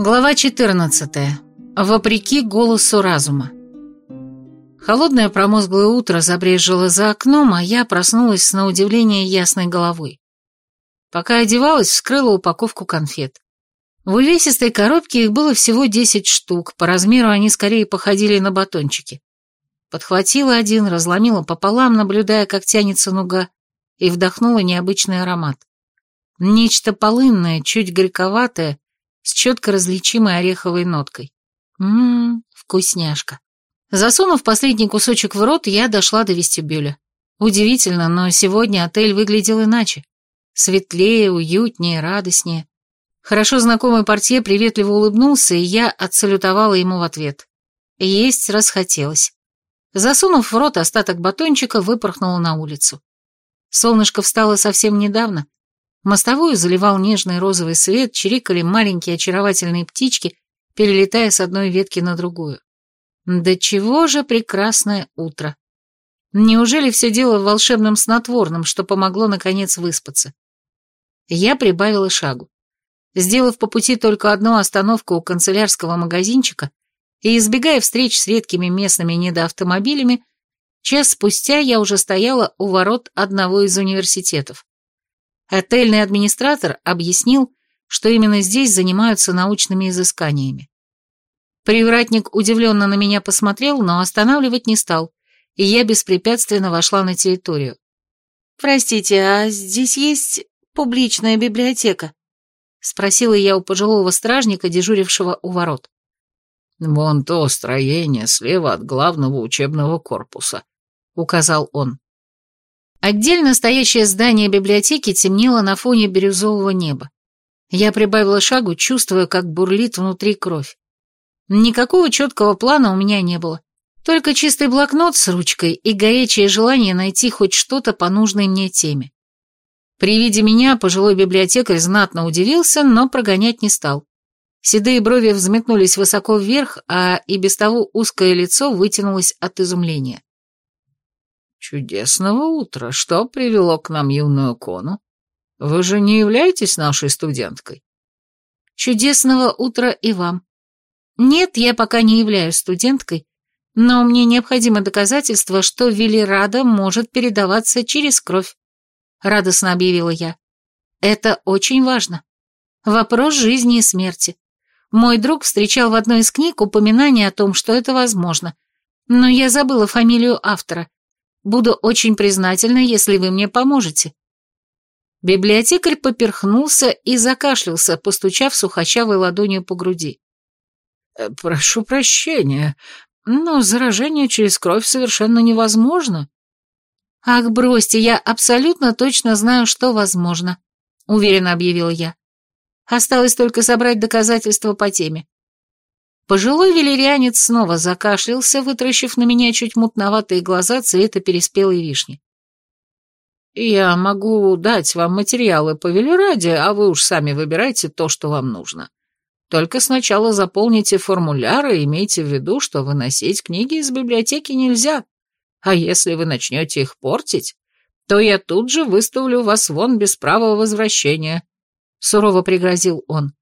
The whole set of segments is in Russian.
Глава 14. Вопреки голосу разума. Холодное промозглое утро забрежило за окном, а я проснулась с на удивление ясной головой. Пока одевалась, вскрыла упаковку конфет. В увесистой коробке их было всего 10 штук, по размеру они скорее походили на батончики. Подхватила один, разломила пополам, наблюдая, как тянется нуга, и вдохнула необычный аромат. Нечто полынное, чуть горьковатое, с четко различимой ореховой ноткой. Ммм, вкусняшка. Засунув последний кусочек в рот, я дошла до вестибюля. Удивительно, но сегодня отель выглядел иначе. Светлее, уютнее, радостнее. Хорошо знакомый портье приветливо улыбнулся, и я отсалютовала ему в ответ. Есть расхотелось. Засунув в рот остаток батончика, выпорхнула на улицу. Солнышко встало совсем недавно, Мостовую заливал нежный розовый свет, чирикали маленькие очаровательные птички, перелетая с одной ветки на другую. Да чего же прекрасное утро! Неужели все дело в волшебном снотворном, что помогло наконец выспаться? Я прибавила шагу. Сделав по пути только одну остановку у канцелярского магазинчика и избегая встреч с редкими местными недоавтомобилями, час спустя я уже стояла у ворот одного из университетов. Отельный администратор объяснил, что именно здесь занимаются научными изысканиями. Привратник удивленно на меня посмотрел, но останавливать не стал, и я беспрепятственно вошла на территорию. «Простите, а здесь есть публичная библиотека?» — спросила я у пожилого стражника, дежурившего у ворот. «Вон то строение слева от главного учебного корпуса», — указал он. Отдельно стоящее здание библиотеки темнело на фоне бирюзового неба. Я прибавила шагу, чувствуя, как бурлит внутри кровь. Никакого четкого плана у меня не было. Только чистый блокнот с ручкой и горячее желание найти хоть что-то по нужной мне теме. При виде меня пожилой библиотекарь знатно удивился, но прогонять не стал. Седые брови взметнулись высоко вверх, а и без того узкое лицо вытянулось от изумления. «Чудесного утра! Что привело к нам юную Кону? Вы же не являетесь нашей студенткой?» «Чудесного утра и вам. Нет, я пока не являюсь студенткой, но мне необходимо доказательство, что Велирада может передаваться через кровь», — радостно объявила я. «Это очень важно. Вопрос жизни и смерти. Мой друг встречал в одной из книг упоминание о том, что это возможно, но я забыла фамилию автора» Буду очень признательна, если вы мне поможете». Библиотекарь поперхнулся и закашлялся, постучав сухощавой ладонью по груди. «Э, «Прошу прощения, но заражение через кровь совершенно невозможно». «Ах, бросьте, я абсолютно точно знаю, что возможно», — уверенно объявила я. «Осталось только собрать доказательства по теме. Пожилой велирианец снова закашлялся, вытращив на меня чуть мутноватые глаза цвета переспелой вишни. «Я могу дать вам материалы по Велираде, а вы уж сами выбирайте то, что вам нужно. Только сначала заполните формуляры и имейте в виду, что выносить книги из библиотеки нельзя, а если вы начнете их портить, то я тут же выставлю вас вон без права возвращения», — сурово пригрозил он.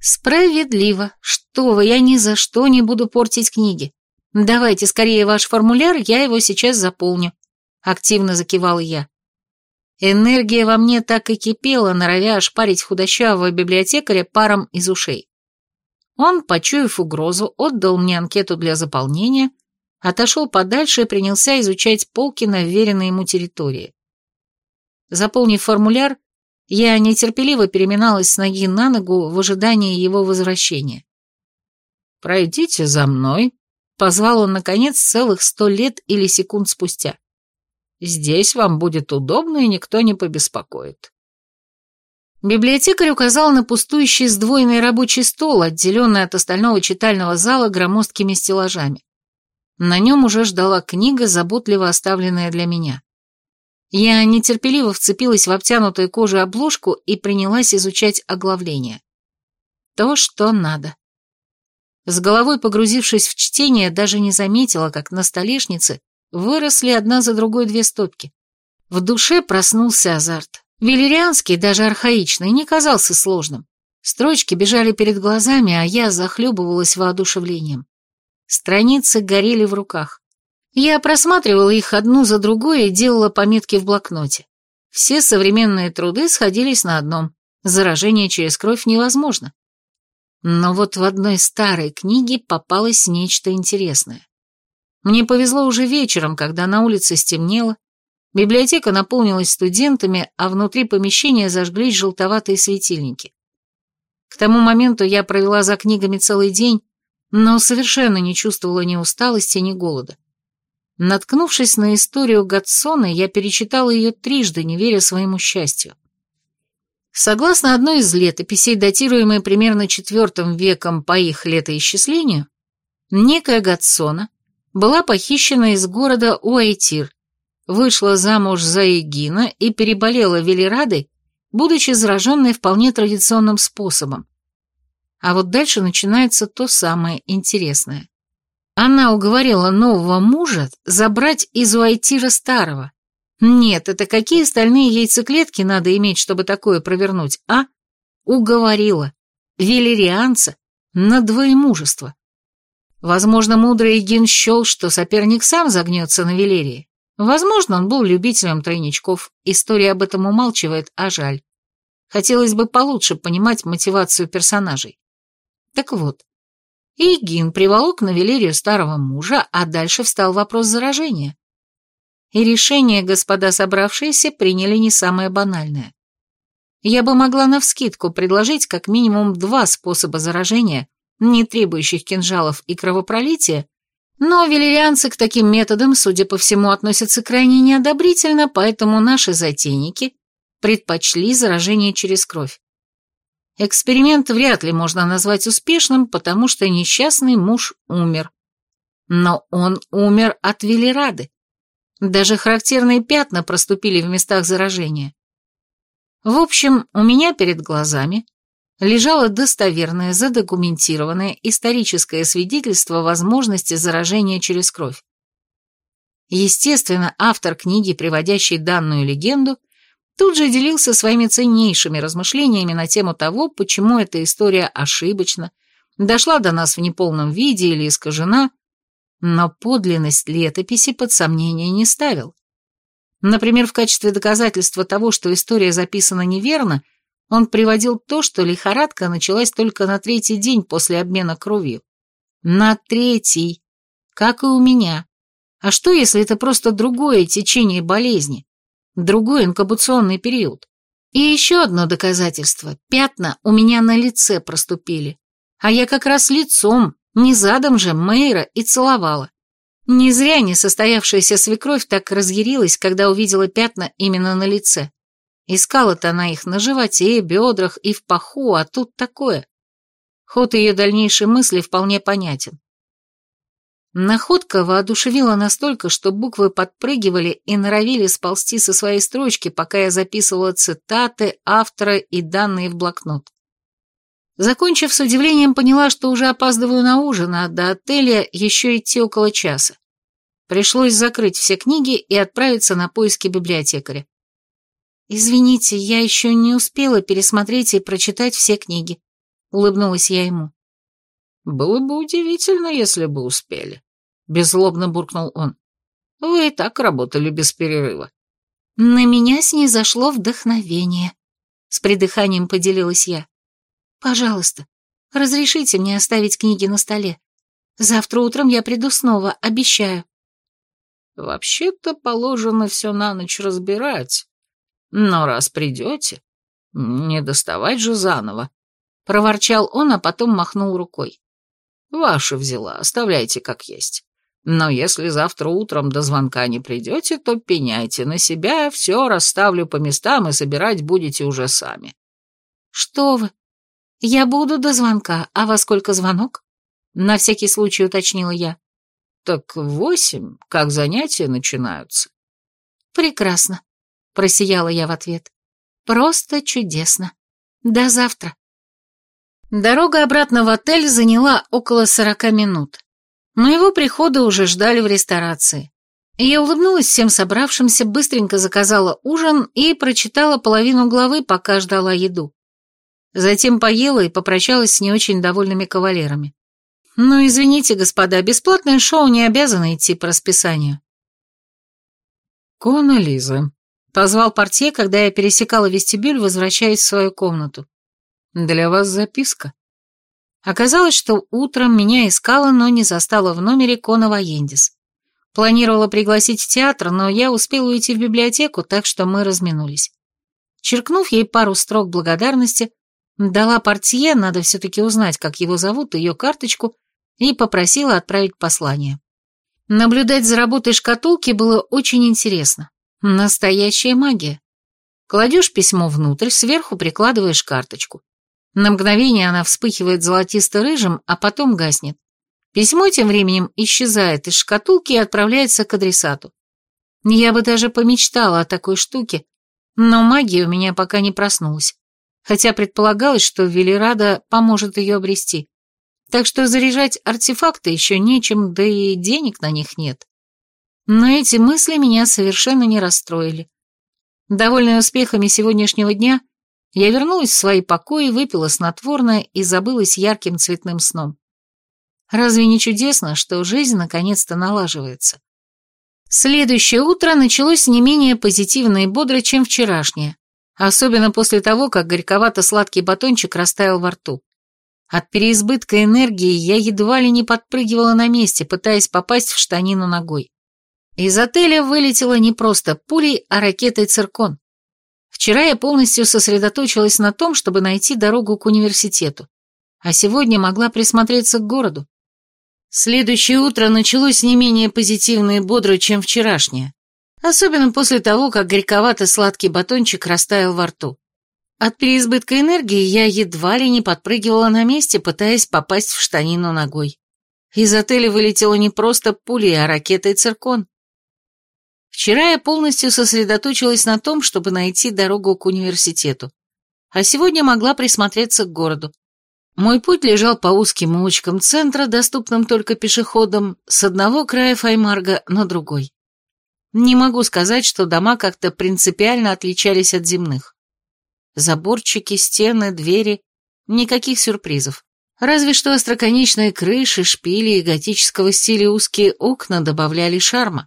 «Справедливо. Что вы, я ни за что не буду портить книги. Давайте скорее ваш формуляр, я его сейчас заполню», — активно закивал я. Энергия во мне так и кипела, норовя ошпарить худощавого библиотекаря паром из ушей. Он, почуяв угрозу, отдал мне анкету для заполнения, отошел подальше и принялся изучать полки на вверенной ему территории. Заполнив формуляр, я нетерпеливо переминалась с ноги на ногу в ожидании его возвращения. «Пройдите за мной», — позвал он, наконец, целых сто лет или секунд спустя. «Здесь вам будет удобно, и никто не побеспокоит». Библиотекарь указал на пустующий сдвоенный рабочий стол, отделенный от остального читального зала громоздкими стеллажами. На нем уже ждала книга, заботливо оставленная для меня. Я нетерпеливо вцепилась в обтянутую кожу обложку и принялась изучать оглавление. То, что надо. С головой погрузившись в чтение, даже не заметила, как на столешнице выросли одна за другой две стопки. В душе проснулся азарт. Велерианский, даже архаичный, не казался сложным. Строчки бежали перед глазами, а я захлебывалась воодушевлением. Страницы горели в руках. Я просматривала их одну за другой и делала пометки в блокноте. Все современные труды сходились на одном – заражение через кровь невозможно. Но вот в одной старой книге попалось нечто интересное. Мне повезло уже вечером, когда на улице стемнело, библиотека наполнилась студентами, а внутри помещения зажглись желтоватые светильники. К тому моменту я провела за книгами целый день, но совершенно не чувствовала ни усталости, ни голода. Наткнувшись на историю Гатсона, я перечитала ее трижды, не веря своему счастью. Согласно одной из летописей, датируемой примерно IV веком по их летоисчислению, некая Гатсона была похищена из города Уайтир, вышла замуж за Эгина и переболела Велирадой, будучи зараженной вполне традиционным способом. А вот дальше начинается то самое интересное. Она уговорила нового мужа забрать из Уайтира старого. Нет, это какие стальные яйцеклетки надо иметь, чтобы такое провернуть, а? Уговорила. Велерианца на двоемужество. Возможно, мудрый Эгин счел, что соперник сам загнется на Велерии. Возможно, он был любителем тройничков, история об этом умалчивает, а жаль. Хотелось бы получше понимать мотивацию персонажей. Так вот, Игин приволок на Велерию старого мужа, а дальше встал вопрос заражения. И решение господа собравшиеся приняли не самое банальное. Я бы могла навскидку предложить как минимум два способа заражения, не требующих кинжалов и кровопролития, но велерианцы к таким методам, судя по всему, относятся крайне неодобрительно, поэтому наши затейники предпочли заражение через кровь. Эксперимент вряд ли можно назвать успешным, потому что несчастный муж умер. Но он умер от велерады. Даже характерные пятна проступили в местах заражения. В общем, у меня перед глазами лежало достоверное, задокументированное историческое свидетельство возможности заражения через кровь. Естественно, автор книги, приводящий данную легенду, тут же делился своими ценнейшими размышлениями на тему того, почему эта история ошибочна, дошла до нас в неполном виде или искажена, но подлинность летописи под сомнение не ставил. Например, в качестве доказательства того, что история записана неверно, он приводил то, что лихорадка началась только на третий день после обмена кровью. На третий. Как и у меня. А что, если это просто другое течение болезни? Другой инкубационный период? И еще одно доказательство. Пятна у меня на лице проступили. А я как раз лицом, не задом же, Мейра и целовала. Не зря несостоявшаяся свекровь так разъярилась, когда увидела пятна именно на лице. Искала-то она их на животе, бедрах и в паху, а тут такое. Ход ее дальнейшей мысли вполне понятен. Находка воодушевила настолько, что буквы подпрыгивали и норовили сползти со своей строчки, пока я записывала цитаты, автора и данные в блокнот. Закончив с удивлением, поняла, что уже опаздываю на ужин, а до отеля еще идти около часа. Пришлось закрыть все книги и отправиться на поиски библиотекаря. «Извините, я еще не успела пересмотреть и прочитать все книги», — улыбнулась я ему. «Было бы удивительно, если бы успели», — беззлобно буркнул он. «Вы и так работали без перерыва». «На меня снизошло вдохновение», — с придыханием поделилась я. «Пожалуйста, разрешите мне оставить книги на столе. Завтра утром я приду снова, обещаю». «Вообще-то положено все на ночь разбирать», но раз придете, не доставать же заново. Проворчал он, а потом махнул рукой. Ваша взяла, оставляйте как есть. Но если завтра утром до звонка не придете, то пеняйте на себя, все расставлю по местам и собирать будете уже сами. Что вы? Я буду до звонка, а во сколько звонок? На всякий случай уточнила я. Так восемь, как занятия начинаются. Прекрасно. Просияла я в ответ. Просто чудесно. До завтра. Дорога обратно в отель заняла около сорока минут. Моего прихода уже ждали в ресторации. Я улыбнулась всем собравшимся, быстренько заказала ужин и прочитала половину главы, пока ждала еду. Затем поела и попрощалась с не очень довольными кавалерами. «Ну, извините, господа, бесплатное шоу не обязано идти по расписанию». «Кона Лиза», — позвал портье, когда я пересекала вестибюль, возвращаясь в свою комнату. «Для вас записка». Оказалось, что утром меня искала, но не застала в номере Кона Ваендис. Планировала пригласить в театр, но я успела уйти в библиотеку, так что мы разминулись. Черкнув ей пару строк благодарности, дала портье, надо все-таки узнать, как его зовут, ее карточку, и попросила отправить послание. Наблюдать за работой шкатулки было очень интересно. Настоящая магия. Кладешь письмо внутрь, сверху прикладываешь карточку. На мгновение она вспыхивает золотисто-рыжим, а потом гаснет. Письмо тем временем исчезает из шкатулки и отправляется к адресату. Я бы даже помечтала о такой штуке, но магия у меня пока не проснулась, хотя предполагалось, что Велирада поможет ее обрести. Так что заряжать артефакты еще нечем, да и денег на них нет. Но эти мысли меня совершенно не расстроили. Довольная успехами сегодняшнего дня, я вернулась в свои покои, выпила снотворное и забылась ярким цветным сном. Разве не чудесно, что жизнь наконец-то налаживается? Следующее утро началось не менее позитивно и бодро, чем вчерашнее, особенно после того, как горьковато-сладкий батончик растаял во рту. От переизбытка энергии я едва ли не подпрыгивала на месте, пытаясь попасть в штанину ногой. Из отеля вылетела не просто пулей, а ракетой «Циркон». Вчера я полностью сосредоточилась на том, чтобы найти дорогу к университету, а сегодня могла присмотреться к городу. Следующее утро началось не менее позитивно и бодро, чем вчерашнее. Особенно после того, как горьковато-сладкий батончик растаял во рту. От переизбытка энергии я едва ли не подпрыгивала на месте, пытаясь попасть в штанину ногой. Из отеля вылетела не просто пуля, а ракетой циркон. Вчера я полностью сосредоточилась на том, чтобы найти дорогу к университету, а сегодня могла присмотреться к городу. Мой путь лежал по узким улочкам центра, доступным только пешеходам, с одного края Файмарга на другой. Не могу сказать, что дома как-то принципиально отличались от земных. Заборчики, стены, двери, никаких сюрпризов. Разве что остроконечные крыши, шпили и готического стиля узкие окна добавляли шарма.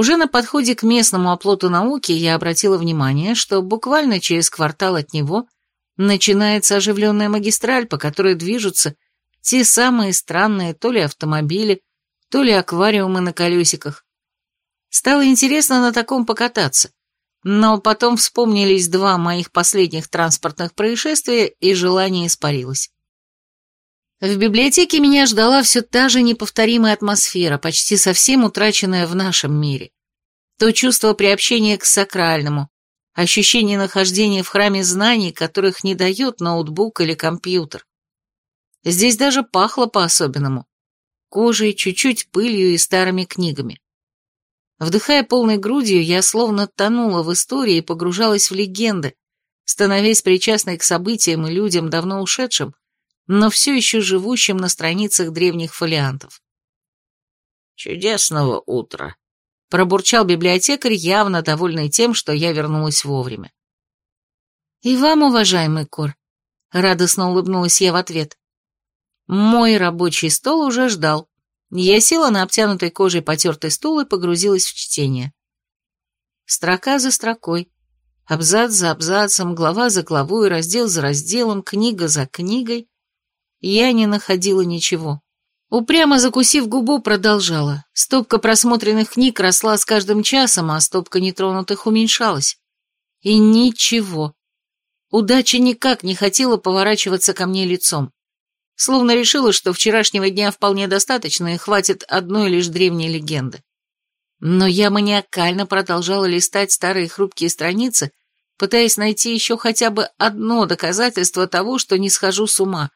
Уже на подходе к местному оплоту науки я обратила внимание, что буквально через квартал от него – начинается оживленная магистраль, по которой движутся те самые странные то ли автомобили, то ли аквариумы на колесиках. Стало интересно на таком покататься, но потом вспомнились два моих последних транспортных происшествия, и желание испарилось. В библиотеке меня ждала все та же неповторимая атмосфера, почти совсем утраченная в нашем мире. То чувство приобщения к сакральному, ощущение нахождения в храме знаний, которых не дает ноутбук или компьютер. Здесь даже пахло по-особенному. Кожей, чуть-чуть пылью и старыми книгами. Вдыхая полной грудью, я словно тонула в истории и погружалась в легенды, становясь причастной к событиям и людям, давно ушедшим, но все еще живущим на страницах древних фолиантов. «Чудесного утра!» пробурчал библиотекарь, явно довольный тем, что я вернулась вовремя. «И вам, уважаемый Кор», — радостно улыбнулась я в ответ. Мой рабочий стол уже ждал. Я села на обтянутой кожей потертый стул и погрузилась в чтение. Строка за строкой, абзац за абзацем, глава за главой, раздел за разделом, книга за книгой. Я не находила ничего. Упрямо закусив губу, продолжала. Стопка просмотренных книг росла с каждым часом, а стопка нетронутых уменьшалась. И ничего. Удача никак не хотела поворачиваться ко мне лицом. Словно решила, что вчерашнего дня вполне достаточно и хватит одной лишь древней легенды. Но я маниакально продолжала листать старые хрупкие страницы, пытаясь найти еще хотя бы одно доказательство того, что не схожу с ума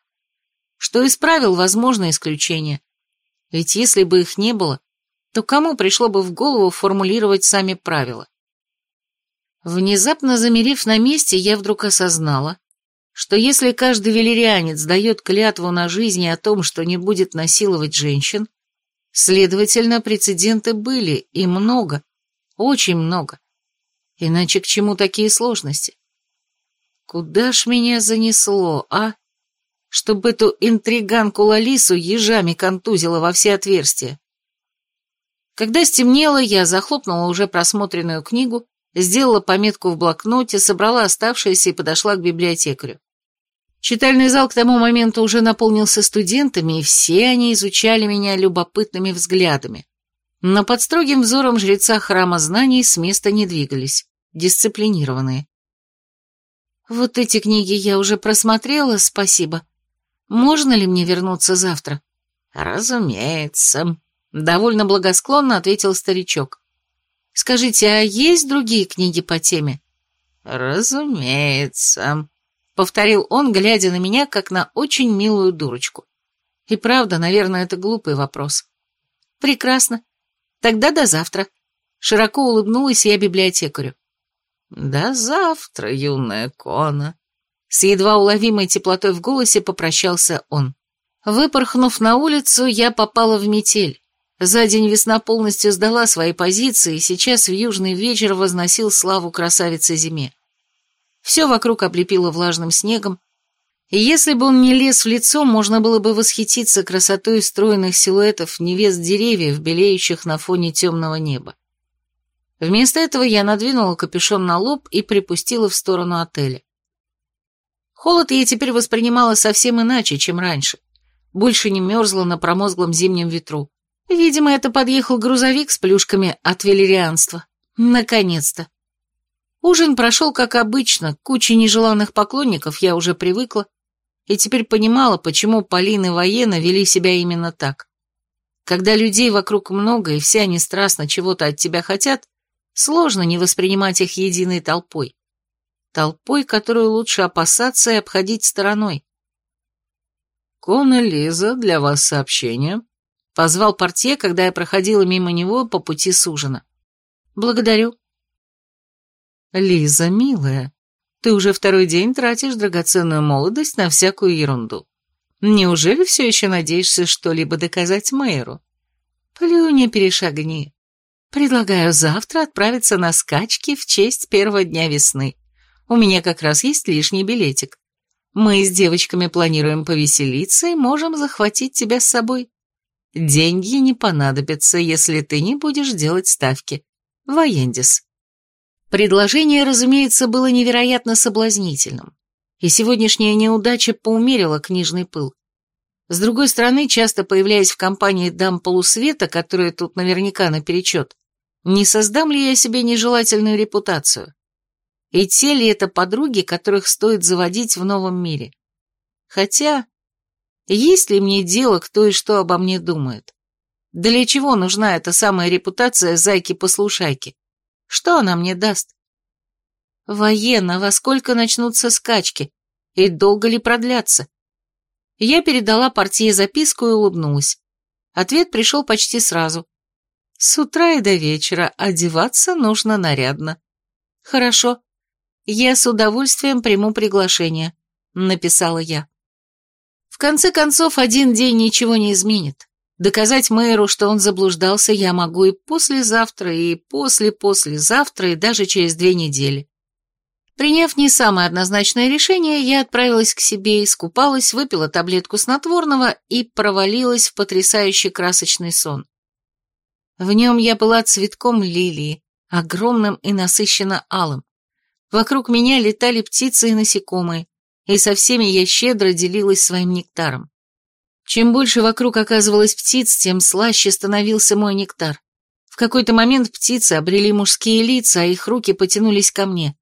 что из правил возможно исключение. Ведь если бы их не было, то кому пришло бы в голову формулировать сами правила? Внезапно замерев на месте, я вдруг осознала, что если каждый велерианец дает клятву на жизнь о том, что не будет насиловать женщин, следовательно, прецеденты были, и много, очень много. Иначе к чему такие сложности? Куда ж меня занесло, а? Чтобы эту интриганку Лалису ежами контузила во все отверстия. Когда стемнело, я захлопнула уже просмотренную книгу, сделала пометку в блокноте, собрала оставшиеся и подошла к библиотекарю. Читальный зал к тому моменту уже наполнился студентами, и все они изучали меня любопытными взглядами. Но под строгим взором жреца храма знаний с места не двигались, дисциплинированные. «Вот эти книги я уже просмотрела, спасибо. Можно ли мне вернуться завтра?» «Разумеется», — довольно благосклонно ответил старичок. «Скажите, а есть другие книги по теме?» «Разумеется», — повторил он, глядя на меня, как на очень милую дурочку. И правда, наверное, это глупый вопрос. «Прекрасно. Тогда до завтра». Широко улыбнулась я библиотекарю. «До завтра, юная Кона», — с едва уловимой теплотой в голосе попрощался он. Выпорхнув на улицу, я попала в метель. За день весна полностью сдала свои позиции, и сейчас в южный вечер возносил славу красавице зиме. Все вокруг облепило влажным снегом, и если бы он не лез в лицо, можно было бы восхититься красотой стройных силуэтов невест деревьев, белеющих на фоне темного неба. Вместо этого я надвинула капюшон на лоб и припустила в сторону отеля. Холод я теперь воспринимала совсем иначе, чем раньше. Больше не мерзла на промозглом зимнем ветру. Видимо, это подъехал грузовик с плюшками от велерианства. Наконец-то. Ужин прошел как обычно, куча нежеланных поклонников я уже привыкла, и теперь понимала, почему Полина и Воена вели себя именно так. Когда людей вокруг много, и все они страстно чего-то от тебя хотят, сложно не воспринимать их единой толпой. Толпой, которую лучше опасаться и обходить стороной. «Кона Лиза, для вас сообщение», — позвал портье, когда я проходила мимо него по пути с ужина. «Благодарю», «Лиза, милая, ты уже второй день тратишь драгоценную молодость на всякую ерунду. Неужели все еще надеешься что-либо доказать мэру? Плюни, перешагни. Предлагаю завтра отправиться на скачки в честь первого дня весны. У меня как раз есть лишний билетик. Мы с девочками планируем повеселиться и можем захватить тебя с собой. Деньги не понадобятся, если ты не будешь делать ставки. Воендис. Предложение, разумеется, было невероятно соблазнительным, и сегодняшняя неудача поумерила книжный пыл. С другой стороны, часто появляясь в компании дам полусвета, которые тут наверняка наперечет, не создам ли я себе нежелательную репутацию? И те ли это подруги, которых стоит заводить в новом мире? Хотя, есть ли мне дело, кто и что обо мне думает? Для чего нужна эта самая репутация зайки-послушайки? Что она мне даст? Военно, во сколько начнутся скачки? И долго ли продлятся? Я передала партии записку и улыбнулась. Ответ пришел почти сразу. С утра и до вечера одеваться нужно нарядно. Хорошо. Я с удовольствием приму приглашение, написала я. В конце концов, один день ничего не изменит. Доказать мэру, что он заблуждался, я могу и послезавтра, и после-послезавтра, и даже через две недели. Приняв не самое однозначное решение, я отправилась к себе, искупалась, выпила таблетку снотворного и провалилась в потрясающий красочный сон. В нем я была цветком лилии, огромным и насыщенно алым. Вокруг меня летали птицы и насекомые, и со всеми я щедро делилась своим нектаром. Чем больше вокруг оказывалось птиц, тем слаще становился мой нектар. В какой-то момент птицы обрели мужские лица, а их руки потянулись ко мне.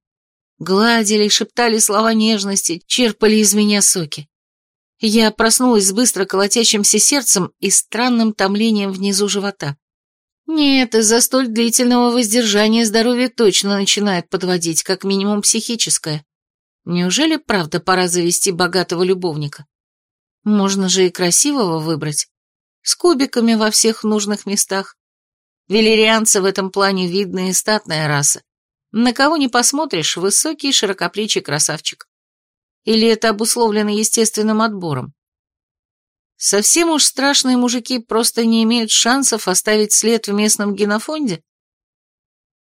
Гладили, шептали слова нежности, черпали из меня соки. Я проснулась с быстро колотящимся сердцем и странным томлением внизу живота. Нет, из-за столь длительного воздержания здоровье точно начинает подводить, как минимум психическое. Неужели правда пора завести богатого любовника? Можно же и красивого выбрать. С кубиками во всех нужных местах. Велерианцы в этом плане видная и статная раса. На кого не посмотришь, высокий широкоплечий красавчик. Или это обусловлено естественным отбором? Совсем уж страшные мужики просто не имеют шансов оставить след в местном генофонде?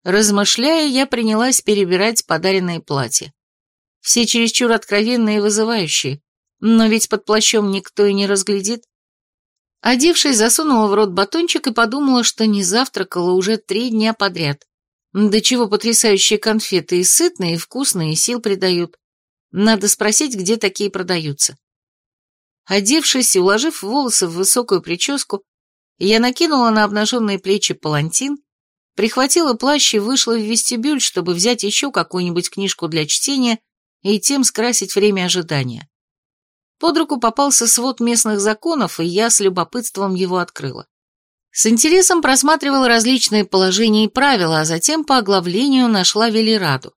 Размышляя, я принялась перебирать подаренные платья. Все чересчур откровенные и вызывающие, но ведь под плащом никто и не разглядит. Одевшись, засунула в рот батончик и подумала, что не завтракала уже три дня подряд. До чего потрясающие конфеты и сытные, и вкусные, и сил придают. Надо спросить, где такие продаются. Одевшись и уложив волосы в высокую прическу, я накинула на обнаженные плечи палантин, прихватила плащ и вышла в вестибюль, чтобы взять еще какую-нибудь книжку для чтения и тем скрасить время ожидания. Под руку попался свод местных законов, и я с любопытством его открыла. С интересом просматривала различные положения и правила, а затем по оглавлению нашла Велираду.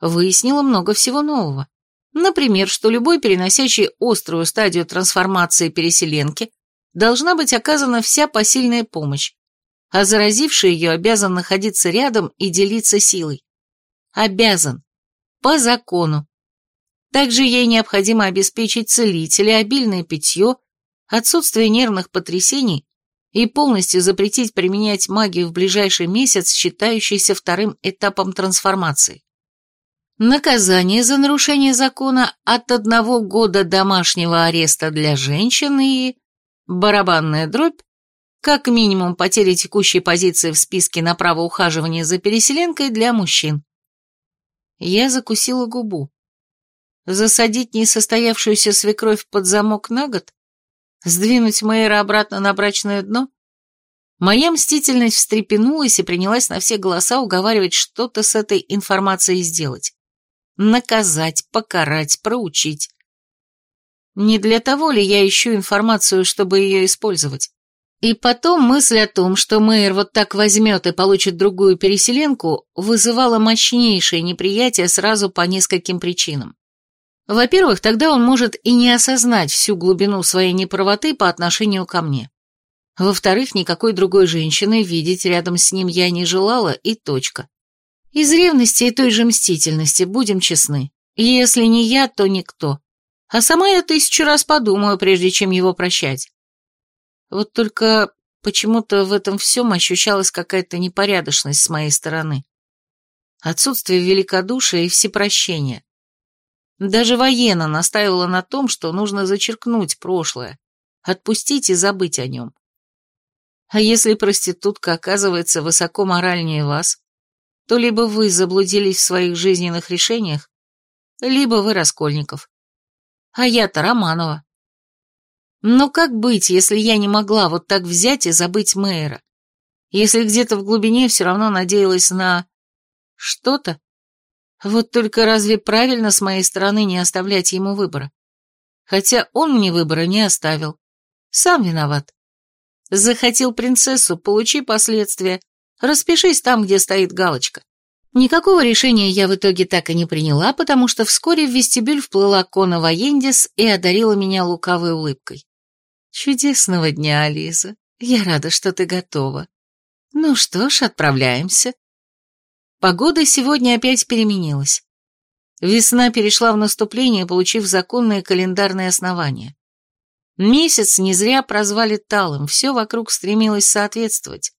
Выяснила много всего нового. Например, что любой переносящий острую стадию трансформации переселенки должна быть оказана вся посильная помощь, а заразивший ее обязан находиться рядом и делиться силой. Обязан. По закону. Также ей необходимо обеспечить целителя, обильное питье, отсутствие нервных потрясений и полностью запретить применять магию в ближайший месяц, считающийся вторым этапом трансформации. Наказание за нарушение закона от одного года домашнего ареста для женщин и... Барабанная дробь, как минимум потеря текущей позиции в списке на право ухаживания за переселенкой для мужчин. Я закусила губу. Засадить несостоявшуюся свекровь под замок на год? Сдвинуть мэра обратно на брачное дно? Моя мстительность встрепенулась и принялась на все голоса уговаривать что-то с этой информацией сделать. Наказать, покарать, проучить. Не для того ли я ищу информацию, чтобы ее использовать? И потом мысль о том, что мэр вот так возьмет и получит другую переселенку, вызывала мощнейшее неприятие сразу по нескольким причинам. Во-первых, тогда он может и не осознать всю глубину своей неправоты по отношению ко мне. Во-вторых, никакой другой женщины видеть рядом с ним я не желала, и точка. Из ревности и той же мстительности, будем честны. Если не я, то никто. А сама я тысячу раз подумаю, прежде чем его прощать. Вот только почему-то в этом всем ощущалась какая-то непорядочность с моей стороны. Отсутствие великодушия и всепрощения. Даже военно настаивала на том, что нужно зачеркнуть прошлое, отпустить и забыть о нем. А если проститутка оказывается высоко моральнее вас, то либо вы заблудились в своих жизненных решениях, либо вы Раскольников. А я-то Романова. Но как быть, если я не могла вот так взять и забыть мэра? Если где-то в глубине все равно надеялась на... что-то? Вот только разве правильно с моей стороны не оставлять ему выбора? Хотя он мне выбора не оставил. Сам виноват. Захотел принцессу, получи последствия. Распишись там, где стоит галочка. Никакого решения я в итоге так и не приняла, потому что вскоре в вестибюль вплыла Кона Воендис и одарила меня лукавой улыбкой. «Чудесного дня, Ализа. Я рада, что ты готова. Ну что ж, отправляемся». Погода сегодня опять переменилась. Весна перешла в наступление, получив законное календарное основание. Месяц не зря прозвали талым, все вокруг стремилось соответствовать.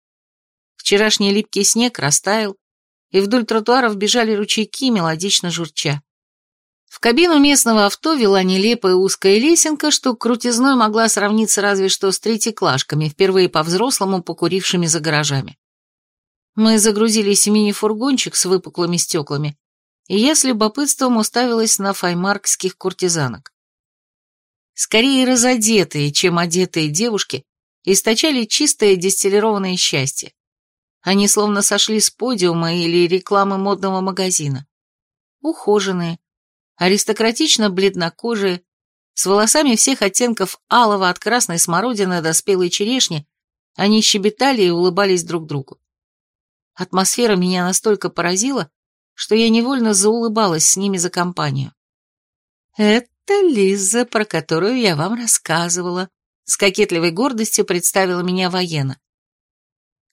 Вчерашний липкий снег растаял, и вдоль тротуаров бежали ручейки, мелодично журча. В кабину местного авто вела нелепая узкая лесенка, что крутизной могла сравниться разве что с третьеклашками, впервые по-взрослому покурившими за гаражами. Мы загрузились в мини-фургончик с выпуклыми стеклами, и я с любопытством уставилась на файмаркских куртизанок. Скорее разодетые, чем одетые девушки, источали чистое дистиллированное счастье. Они словно сошли с подиума или рекламы модного магазина. Ухоженные, аристократично бледнокожие, с волосами всех оттенков алого от красной смородины до спелой черешни, они щебетали и улыбались друг другу. Атмосфера меня настолько поразила, что я невольно заулыбалась с ними за компанию. «Это Лиза, про которую я вам рассказывала», — с кокетливой гордостью представила меня военно.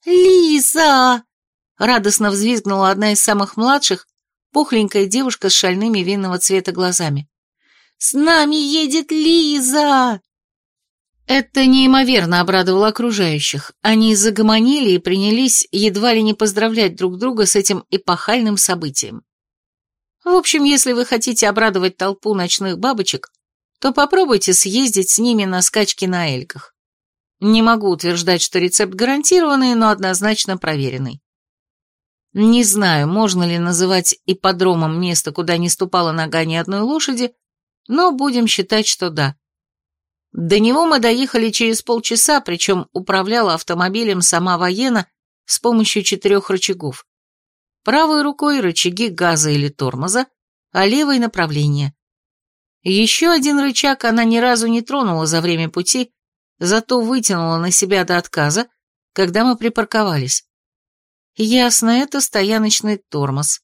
«Лиза!» — радостно взвизгнула одна из самых младших, пухленькая девушка с шальными винного цвета глазами. «С нами едет Лиза!» Это неимоверно обрадовало окружающих. Они загомонили и принялись едва ли не поздравлять друг друга с этим эпохальным событием. В общем, если вы хотите обрадовать толпу ночных бабочек, то попробуйте съездить с ними на скачки на эльках. Не могу утверждать, что рецепт гарантированный, но однозначно проверенный. Не знаю, можно ли называть ипподромом место, куда не ступала нога ни одной лошади, но будем считать, что да. До него мы доехали через полчаса, причем управляла автомобилем сама воена с помощью четырех рычагов. Правой рукой рычаги газа или тормоза, а левой направление. Еще один рычаг она ни разу не тронула за время пути, зато вытянула на себя до отказа, когда мы припарковались. Ясно, это стояночный тормоз.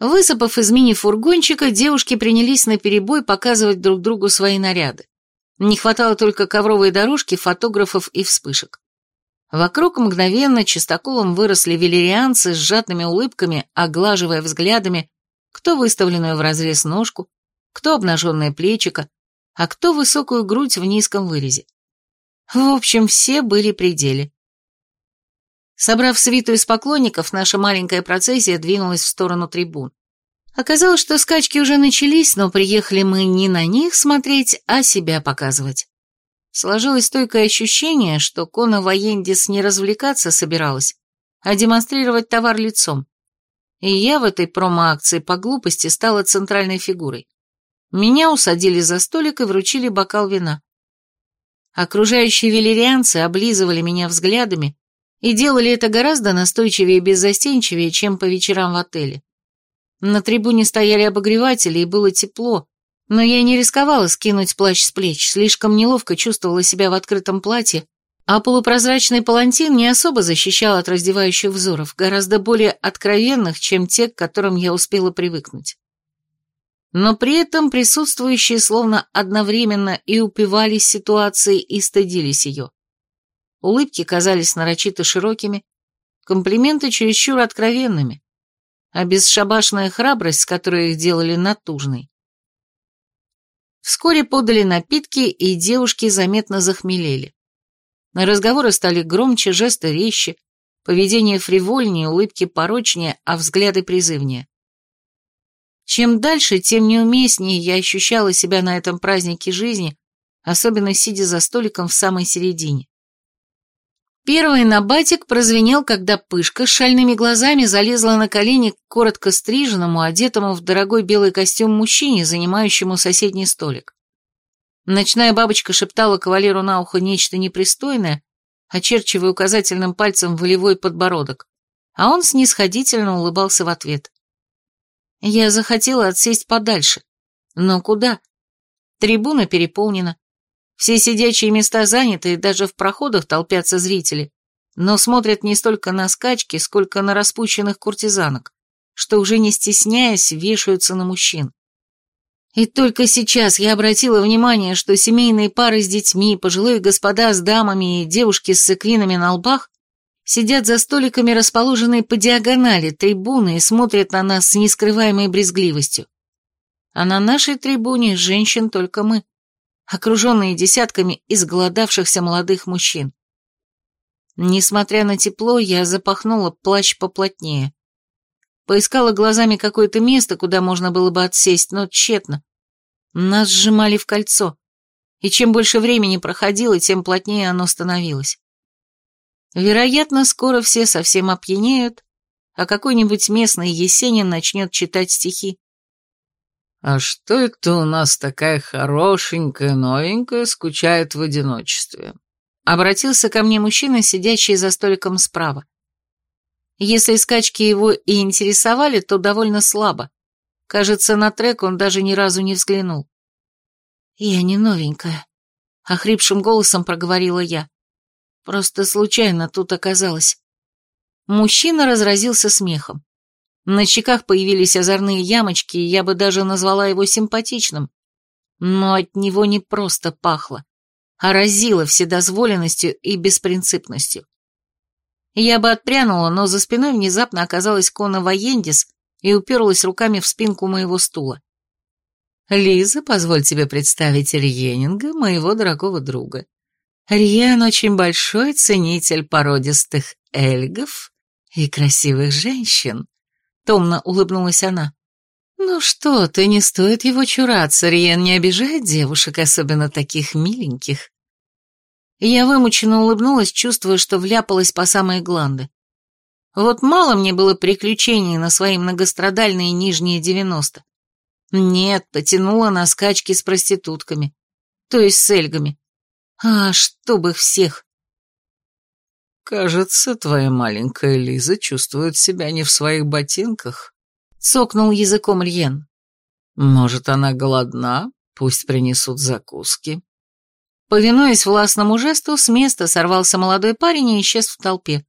Высыпав из мини-фургончика, девушки принялись наперебой показывать друг другу свои наряды. Не хватало только ковровой дорожки, фотографов и вспышек. Вокруг мгновенно чистоколом выросли велерианцы с сжатыми улыбками, оглаживая взглядами, кто выставленную в разрез ножку, кто обнаженное плечико, а кто высокую грудь в низком вырезе. В общем, все были при деле. Собрав свиту из поклонников, наша маленькая процессия двинулась в сторону трибун. Оказалось, что скачки уже начались, но приехали мы не на них смотреть, а себя показывать. Сложилось стойкое ощущение, что Кона Воендис не развлекаться собиралась, а демонстрировать товар лицом. И я в этой промо-акции по глупости стала центральной фигурой. Меня усадили за столик и вручили бокал вина. Окружающие велерианцы облизывали меня взглядами и делали это гораздо настойчивее и беззастенчивее, чем по вечерам в отеле. На трибуне стояли обогреватели, и было тепло, но я не рисковала скинуть плащ с плеч, слишком неловко чувствовала себя в открытом платье, а полупрозрачный палантин не особо защищал от раздевающих взоров, гораздо более откровенных, чем те, к которым я успела привыкнуть. Но при этом присутствующие словно одновременно и упивались ситуацией, и стыдились ее. Улыбки казались нарочито широкими, комплименты чересчур откровенными, а бесшабашная храбрость, с которой их делали натужной. Вскоре подали напитки, и девушки заметно захмелели. Разговоры стали громче, жесты резче, поведение фривольнее, улыбки порочнее, а взгляды призывнее. Чем дальше, тем неуместнее я ощущала себя на этом празднике жизни, особенно сидя за столиком в самой середине. Первый набатик прозвенел, когда пышка с шальными глазами залезла на колени к коротко стриженному, одетому в дорогой белый костюм мужчине, занимающему соседний столик. Ночная бабочка шептала кавалеру на ухо нечто непристойное, очерчивая указательным пальцем волевой подбородок, а он снисходительно улыбался в ответ. Я захотела отсесть подальше. Но куда? Трибуна переполнена. Все сидячие места заняты, и даже в проходах толпятся зрители, но смотрят не столько на скачки, сколько на распущенных куртизанок, что уже не стесняясь вешаются на мужчин. И только сейчас я обратила внимание, что семейные пары с детьми, пожилые господа с дамами и девушки с секвинами на лбах сидят за столиками, расположенные по диагонали трибуны, и смотрят на нас с нескрываемой брезгливостью. А на нашей трибуне женщин только мы окруженные десятками изголодавшихся молодых мужчин. Несмотря на тепло, я запахнула плащ поплотнее. Поискала глазами какое-то место, куда можно было бы отсесть, но тщетно. Нас сжимали в кольцо, и чем больше времени проходило, тем плотнее оно становилось. Вероятно, скоро все совсем опьянеют, а какой-нибудь местный Есенин начнет читать стихи. «А что это у нас такая хорошенькая, новенькая, скучает в одиночестве?» Обратился ко мне мужчина, сидящий за столиком справа. Если скачки его и интересовали, то довольно слабо. Кажется, на трек он даже ни разу не взглянул. «Я не новенькая», — охрипшим голосом проговорила я. «Просто случайно тут оказалась». Мужчина разразился смехом. На щеках появились озорные ямочки, и я бы даже назвала его симпатичным. Но от него не просто пахло, а разило вседозволенностью и беспринципностью. Я бы отпрянула, но за спиной внезапно оказалась Кона Воендис и уперлась руками в спинку моего стула. «Лиза, позволь тебе представить Рьенинга, моего дорогого друга. Рьен очень большой ценитель породистых эльгов и красивых женщин. Томно улыбнулась она. Ну что ты, не стоит его чураться, Риен не обижает девушек, особенно таких миленьких. Я вымученно улыбнулась, чувствуя, что вляпалась по самые гланды. Вот мало мне было приключений на свои многострадальные нижние девяносто. Нет, потянула на скачки с проститутками, то есть с эльгами. А, чтобы всех. «Кажется, твоя маленькая Лиза чувствует себя не в своих ботинках», — цокнул языком Рьен. «Может, она голодна? Пусть принесут закуски». Повинуясь властному жесту, с места сорвался молодой парень и исчез в толпе.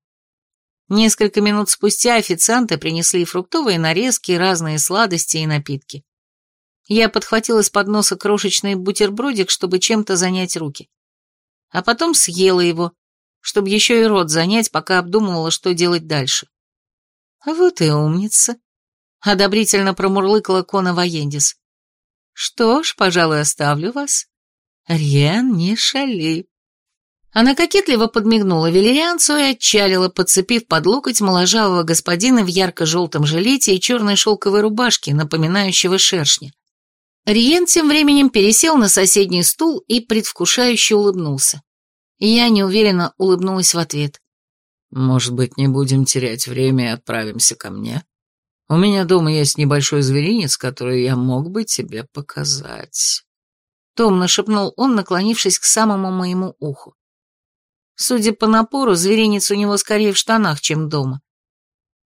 Несколько минут спустя официанты принесли фруктовые нарезки, разные сладости и напитки. Я подхватила с подноса крошечный бутербродик, чтобы чем-то занять руки. А потом съела его, чтобы еще и рот занять, пока обдумывала, что делать дальше. «Вот и умница», — одобрительно промурлыкала Кона Воендис. «Что ж, пожалуй, оставлю вас. Риан, не шали». Она кокетливо подмигнула велерианцу и отчалила, подцепив под локоть моложавого господина в ярко-желтом жилете и черной шелковой рубашке, напоминающего шершня. Риен тем временем пересел на соседний стул и предвкушающе улыбнулся. Я неуверенно улыбнулась в ответ. «Может быть, не будем терять время и отправимся ко мне? У меня дома есть небольшой зверинец, который я мог бы тебе показать». Томно шепнул он, наклонившись к самому моему уху. Судя по напору, зверинец у него скорее в штанах, чем дома.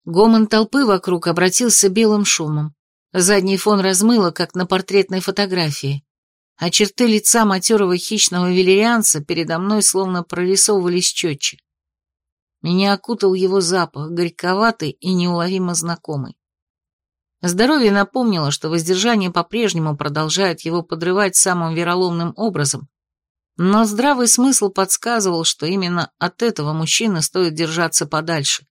Гомон толпы вокруг обратился белым шумом. Задний фон размыло, как на портретной фотографии а черты лица матерого хищного велерианца передо мной словно прорисовывались четче. Меня окутал его запах, горьковатый и неуловимо знакомый. Здоровье напомнило, что воздержание по-прежнему продолжает его подрывать самым вероломным образом, но здравый смысл подсказывал, что именно от этого мужчины стоит держаться подальше.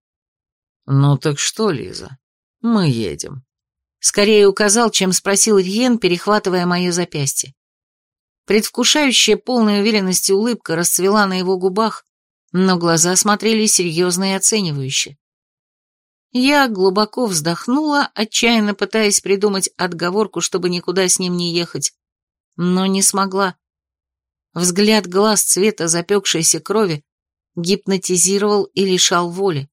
«Ну так что, Лиза, мы едем», — скорее указал, чем спросил Рьен, перехватывая мое запястье. Предвкушающая полной уверенности улыбка расцвела на его губах, но глаза смотрели серьезно и оценивающе. Я глубоко вздохнула, отчаянно пытаясь придумать отговорку, чтобы никуда с ним не ехать, но не смогла. Взгляд глаз цвета запекшейся крови гипнотизировал и лишал воли.